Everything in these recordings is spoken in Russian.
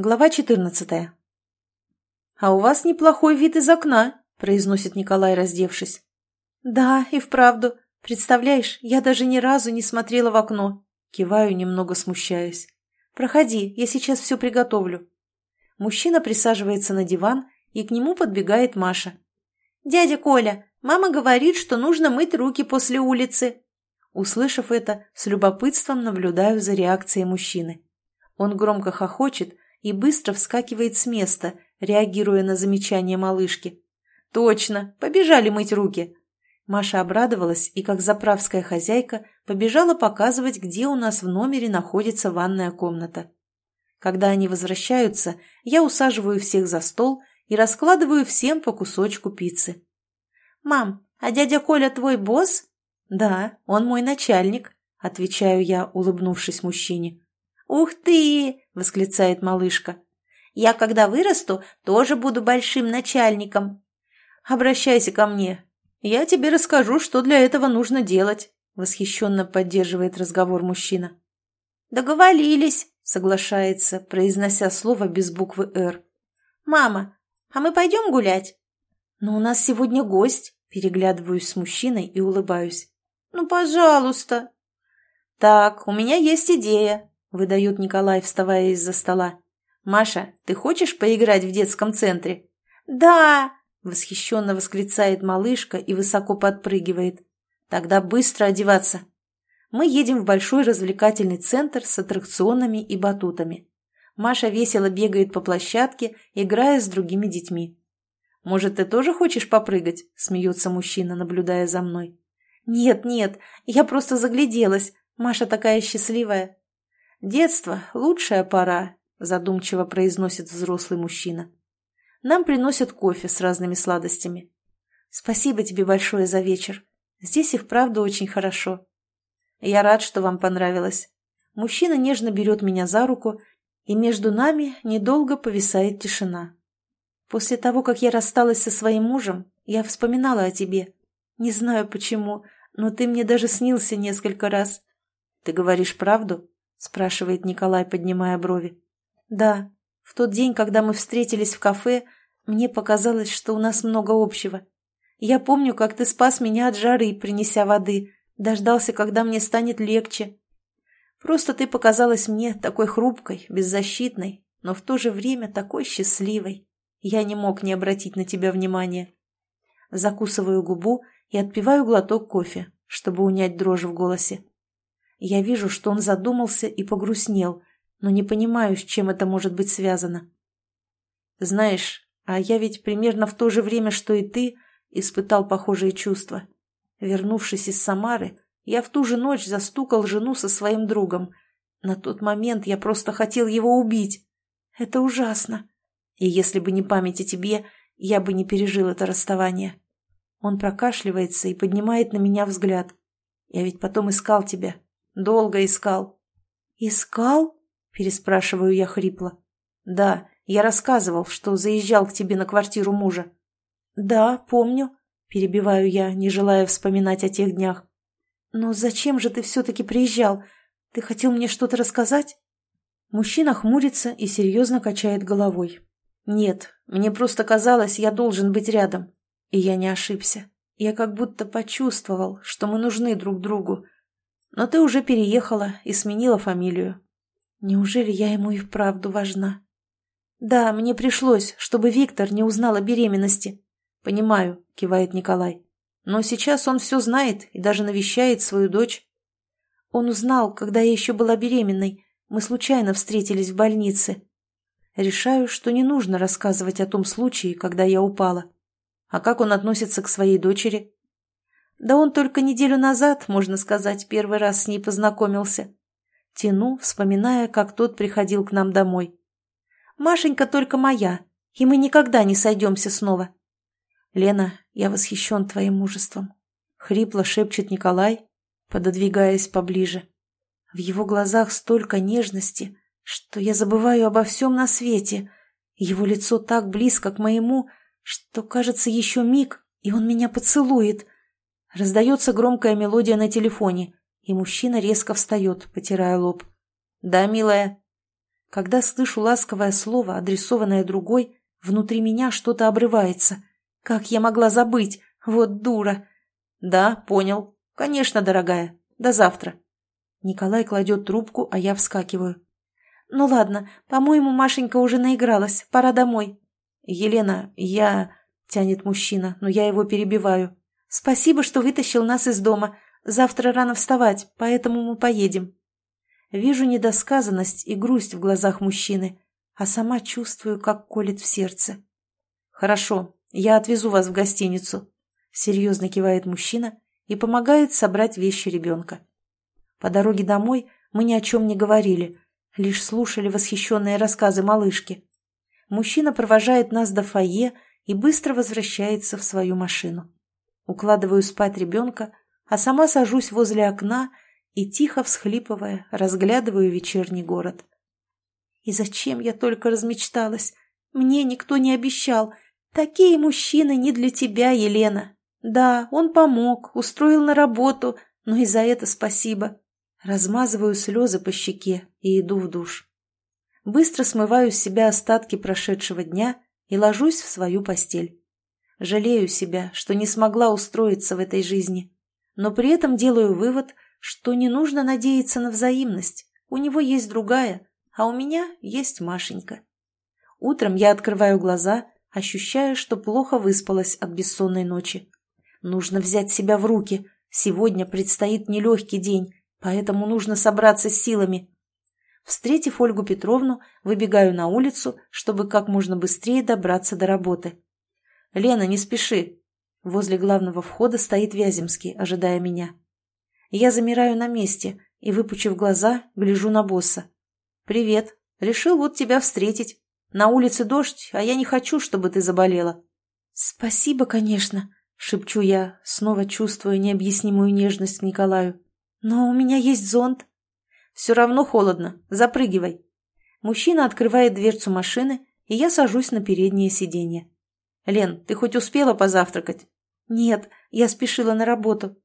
Глава 14. «А у вас неплохой вид из окна», — произносит Николай, раздевшись. «Да, и вправду. Представляешь, я даже ни разу не смотрела в окно». Киваю, немного смущаясь. «Проходи, я сейчас все приготовлю». Мужчина присаживается на диван, и к нему подбегает Маша. «Дядя Коля, мама говорит, что нужно мыть руки после улицы». Услышав это, с любопытством наблюдаю за реакцией мужчины. Он громко хохочет, и быстро вскакивает с места, реагируя на замечание малышки. «Точно! Побежали мыть руки!» Маша обрадовалась и, как заправская хозяйка, побежала показывать, где у нас в номере находится ванная комната. Когда они возвращаются, я усаживаю всех за стол и раскладываю всем по кусочку пиццы. «Мам, а дядя Коля твой босс?» «Да, он мой начальник», — отвечаю я, улыбнувшись мужчине. «Ух ты!» — восклицает малышка. «Я, когда вырасту, тоже буду большим начальником». «Обращайся ко мне. Я тебе расскажу, что для этого нужно делать», — восхищенно поддерживает разговор мужчина. «Договорились», — соглашается, произнося слово без буквы «Р». «Мама, а мы пойдем гулять?» «Но у нас сегодня гость», — переглядываюсь с мужчиной и улыбаюсь. «Ну, пожалуйста». «Так, у меня есть идея», — выдает Николай, вставая из-за стола. «Маша, ты хочешь поиграть в детском центре?» «Да!» — восхищенно восклицает малышка и высоко подпрыгивает. «Тогда быстро одеваться!» Мы едем в большой развлекательный центр с аттракционами и батутами. Маша весело бегает по площадке, играя с другими детьми. «Может, ты тоже хочешь попрыгать?» — смеется мужчина, наблюдая за мной. «Нет, нет, я просто загляделась. Маша такая счастливая». «Детство – лучшая пора», – задумчиво произносит взрослый мужчина. Нам приносят кофе с разными сладостями. «Спасибо тебе большое за вечер. Здесь и вправду очень хорошо». «Я рад, что вам понравилось». Мужчина нежно берет меня за руку, и между нами недолго повисает тишина. После того, как я рассталась со своим мужем, я вспоминала о тебе. Не знаю почему, но ты мне даже снился несколько раз. Ты говоришь правду? — спрашивает Николай, поднимая брови. «Да, в тот день, когда мы встретились в кафе, мне показалось, что у нас много общего. Я помню, как ты спас меня от жары, принеся воды, дождался, когда мне станет легче. Просто ты показалась мне такой хрупкой, беззащитной, но в то же время такой счастливой. Я не мог не обратить на тебя внимания. Закусываю губу и отпиваю глоток кофе, чтобы унять дрожь в голосе. Я вижу, что он задумался и погрустнел, но не понимаю, с чем это может быть связано. Знаешь, а я ведь примерно в то же время, что и ты, испытал похожие чувства. Вернувшись из Самары, я в ту же ночь застукал жену со своим другом. На тот момент я просто хотел его убить. Это ужасно. И если бы не память о тебе, я бы не пережил это расставание. Он прокашливается и поднимает на меня взгляд. Я ведь потом искал тебя, Долго искал. Искал? Переспрашиваю я хрипло. Да, я рассказывал, что заезжал к тебе на квартиру мужа. Да, помню. Перебиваю я, не желая вспоминать о тех днях. Но зачем же ты все-таки приезжал? Ты хотел мне что-то рассказать? Мужчина хмурится и серьезно качает головой. Нет, мне просто казалось, я должен быть рядом. И я не ошибся. Я как будто почувствовал, что мы нужны друг другу, но ты уже переехала и сменила фамилию. Неужели я ему и вправду важна? Да, мне пришлось, чтобы Виктор не узнал о беременности. Понимаю, кивает Николай. Но сейчас он все знает и даже навещает свою дочь. Он узнал, когда я еще была беременной. Мы случайно встретились в больнице. Решаю, что не нужно рассказывать о том случае, когда я упала. А как он относится к своей дочери? Да он только неделю назад, можно сказать, первый раз с ней познакомился. Тяну, вспоминая, как тот приходил к нам домой. Машенька только моя, и мы никогда не сойдемся снова. Лена, я восхищен твоим мужеством. Хрипло шепчет Николай, пододвигаясь поближе. В его глазах столько нежности, что я забываю обо всем на свете. Его лицо так близко к моему, что, кажется, еще миг, и он меня поцелует — Раздается громкая мелодия на телефоне, и мужчина резко встает, потирая лоб. «Да, милая». Когда слышу ласковое слово, адресованное другой, внутри меня что-то обрывается. Как я могла забыть? Вот дура. Да, понял. Конечно, дорогая. До завтра. Николай кладет трубку, а я вскакиваю. Ну ладно, по-моему, Машенька уже наигралась. Пора домой. Елена, я... Тянет мужчина, но я его перебиваю. Спасибо, что вытащил нас из дома. Завтра рано вставать, поэтому мы поедем. Вижу недосказанность и грусть в глазах мужчины, а сама чувствую, как колет в сердце. «Хорошо, я отвезу вас в гостиницу», — серьезно кивает мужчина и помогает собрать вещи ребенка. По дороге домой мы ни о чем не говорили, лишь слушали восхищенные рассказы малышки. Мужчина провожает нас до фойе и быстро возвращается в свою машину. Укладываю спать ребенка, а сама сажусь возле окна и, тихо всхлипывая, разглядываю вечерний город. И зачем я только размечталась? Мне никто не обещал. Такие мужчины не для тебя, Елена. Да, он помог, устроил на работу, но и за это спасибо. Размазываю слезы по щеке и иду в душ. Быстро смываю с себя остатки прошедшего дня и ложусь в свою постель. Жалею себя, что не смогла устроиться в этой жизни, но при этом делаю вывод, что не нужно надеяться на взаимность. У него есть другая, а у меня есть Машенька. Утром я открываю глаза, ощущая, что плохо выспалась от бессонной ночи. Нужно взять себя в руки. Сегодня предстоит нелегкий день, поэтому нужно собраться с силами. Встретив Ольгу Петровну, выбегаю на улицу, чтобы как можно быстрее добраться до работы. «Лена, не спеши!» Возле главного входа стоит Вяземский, ожидая меня. Я замираю на месте и, выпучив глаза, гляжу на босса. «Привет. Решил вот тебя встретить. На улице дождь, а я не хочу, чтобы ты заболела». «Спасибо, конечно», — шепчу я, снова чувствуя необъяснимую нежность к Николаю. «Но у меня есть зонт». «Все равно холодно. Запрыгивай». Мужчина открывает дверцу машины, и я сажусь на переднее сиденье. «Лен, ты хоть успела позавтракать?» «Нет, я спешила на работу».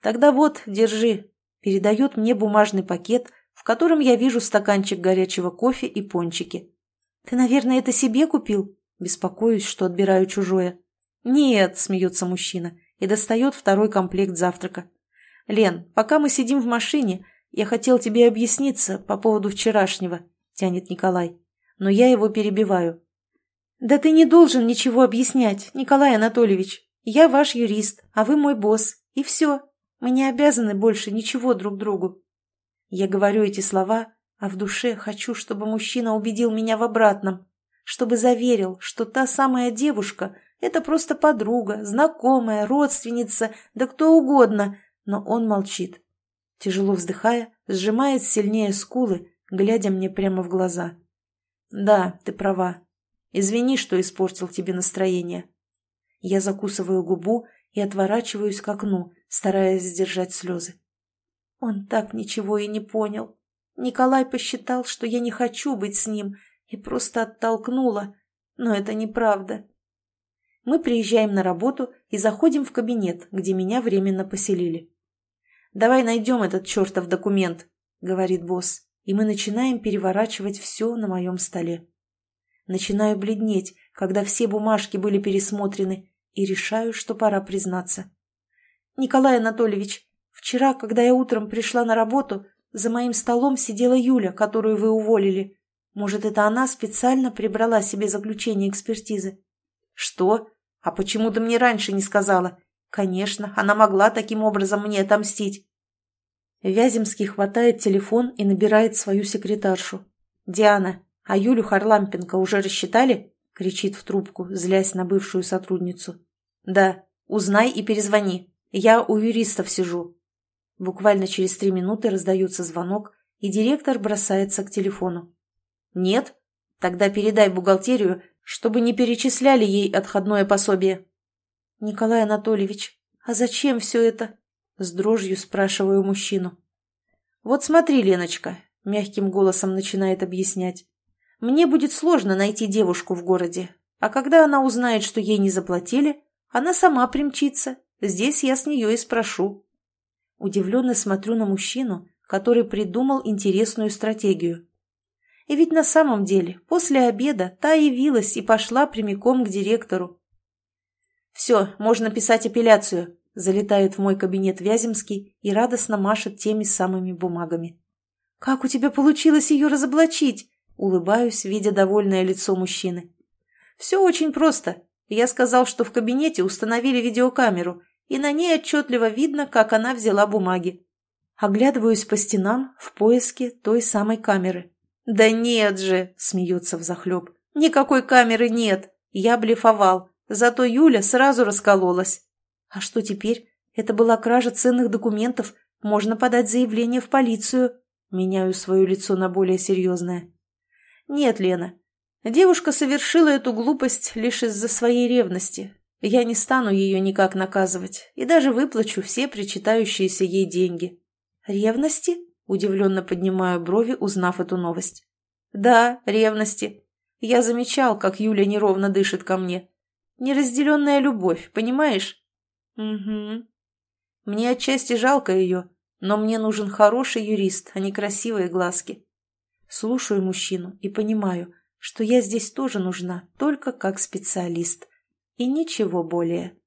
«Тогда вот, держи». Передает мне бумажный пакет, в котором я вижу стаканчик горячего кофе и пончики. «Ты, наверное, это себе купил?» Беспокоюсь, что отбираю чужое. «Нет», — смеется мужчина и достает второй комплект завтрака. «Лен, пока мы сидим в машине, я хотел тебе объясниться по поводу вчерашнего», — тянет Николай. Но я его перебиваю. «Да ты не должен ничего объяснять, Николай Анатольевич. Я ваш юрист, а вы мой босс. И все. Мы не обязаны больше ничего друг другу». Я говорю эти слова, а в душе хочу, чтобы мужчина убедил меня в обратном, чтобы заверил, что та самая девушка — это просто подруга, знакомая, родственница, да кто угодно, но он молчит. Тяжело вздыхая, сжимает сильнее скулы, глядя мне прямо в глаза. «Да, ты права. Извини, что испортил тебе настроение. Я закусываю губу и отворачиваюсь к окну, стараясь сдержать слезы. Он так ничего и не понял. Николай посчитал, что я не хочу быть с ним, и просто оттолкнула. Но это неправда. Мы приезжаем на работу и заходим в кабинет, где меня временно поселили. «Давай найдем этот чертов документ», — говорит босс, и мы начинаем переворачивать все на моем столе. Начинаю бледнеть, когда все бумажки были пересмотрены, и решаю, что пора признаться. «Николай Анатольевич, вчера, когда я утром пришла на работу, за моим столом сидела Юля, которую вы уволили. Может, это она специально прибрала себе заключение экспертизы?» «Что? А почему ты мне раньше не сказала?» «Конечно, она могла таким образом мне отомстить». Вяземский хватает телефон и набирает свою секретаршу. «Диана, «А Юлю Харлампенко уже рассчитали?» — кричит в трубку, злясь на бывшую сотрудницу. «Да, узнай и перезвони. Я у юристов сижу». Буквально через три минуты раздается звонок, и директор бросается к телефону. «Нет? Тогда передай бухгалтерию, чтобы не перечисляли ей отходное пособие». «Николай Анатольевич, а зачем все это?» С дрожью спрашиваю мужчину. «Вот смотри, Леночка», — мягким голосом начинает объяснять. Мне будет сложно найти девушку в городе, а когда она узнает, что ей не заплатили, она сама примчится. Здесь я с нее и спрошу. Удивленно смотрю на мужчину, который придумал интересную стратегию. И ведь на самом деле после обеда та явилась и пошла прямиком к директору. «Все, можно писать апелляцию», – залетает в мой кабинет Вяземский и радостно машет теми самыми бумагами. «Как у тебя получилось ее разоблачить?» – улыбаюсь, видя довольное лицо мужчины. «Все очень просто. Я сказал, что в кабинете установили видеокамеру, и на ней отчетливо видно, как она взяла бумаги. Оглядываюсь по стенам в поиске той самой камеры. «Да нет же!» – смеется взахлеб. «Никакой камеры нет! Я блефовал, зато Юля сразу раскололась. А что теперь? Это была кража ценных документов, можно подать заявление в полицию». Меняю свое лицо на более серьезное. «Нет, Лена, девушка совершила эту глупость лишь из-за своей ревности. Я не стану ее никак наказывать и даже выплачу все причитающиеся ей деньги. «Ревности?» – удивленно поднимаю брови, узнав эту новость. «Да, ревности. Я замечал, как Юля неровно дышит ко мне. Неразделенная любовь, понимаешь?» «Угу. Мне отчасти жалко ее, но мне нужен хороший юрист, а не красивые глазки. Слушаю мужчину и понимаю, что я здесь тоже нужна, только как специалист. И ничего более.